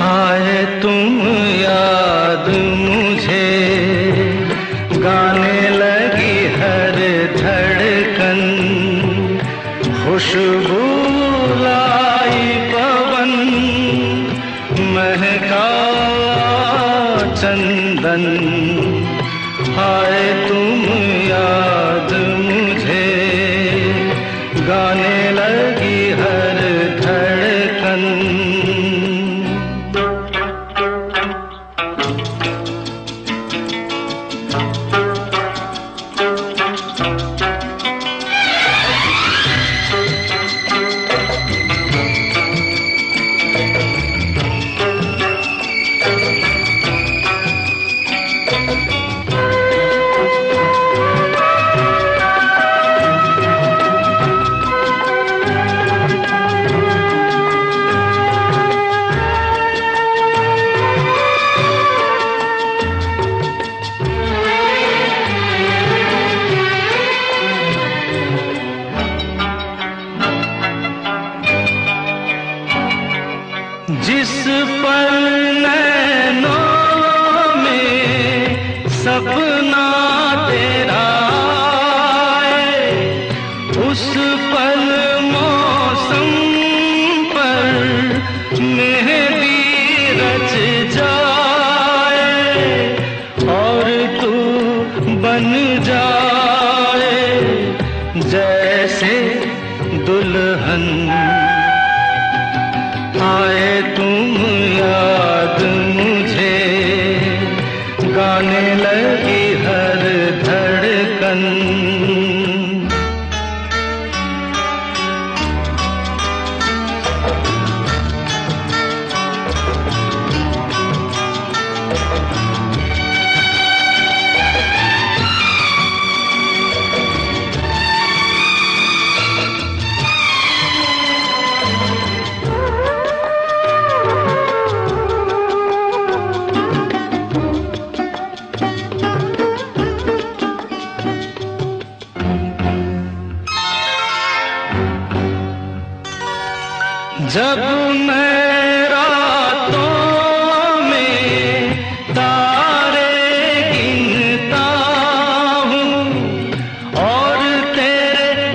आए तुम याद मुझे। गाने लगी हर धड़कन। खुशबू पवन। महका चंदन। आए तुम याद मुझे। गाने लगी हर सपना तेरा आए, उस पल मौसम पर मेहंदी रच जाए और तू बन जाए जैसे दुल्हन। आए तुम जब तारे हूँ और तेरे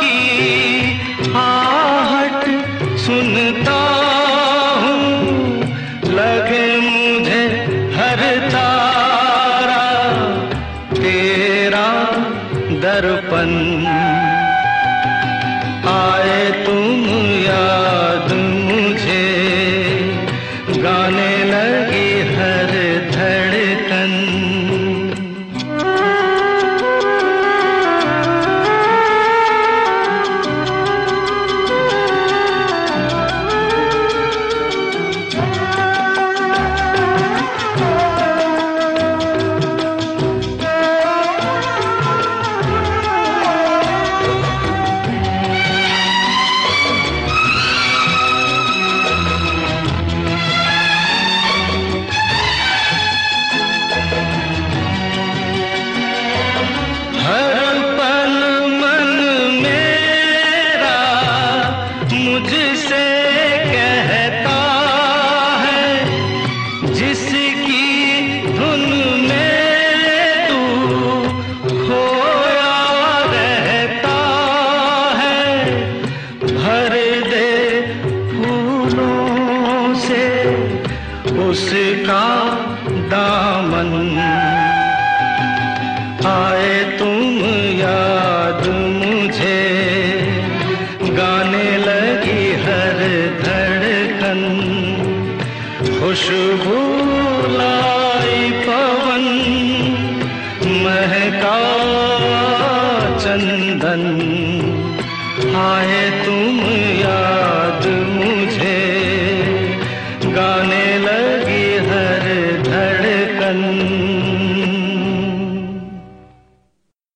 की सुनता हूँ, लगे मुझे हर तारा तेरा दर्पण। आए दामन। आए तुम याद मुझे गाने लगी हर धड़कन। खुशबू